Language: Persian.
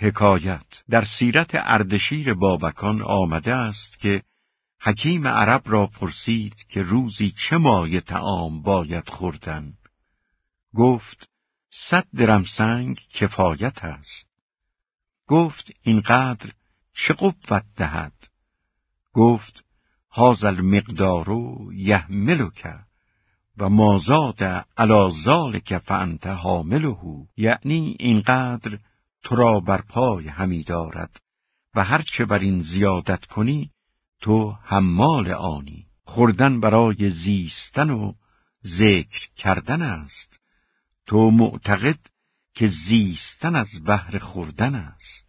حکایت در سیرت اردشیر بابکان آمده است که حکیم عرب را پرسید که روزی چه مایه تعام باید خوردن. گفت صد درم سنگ کفایت است. گفت اینقدر چه قوت دهد؟ گفت هازل المقدار یحملک و مازاد علا ذالک فانت حامله. یعنی اینقدر تو را بر پای همی دارد و هرچه بر این زیادت کنی تو حمال آنی. خوردن برای زیستن و ذکر کردن است. تو معتقد که زیستن از بهر خوردن است.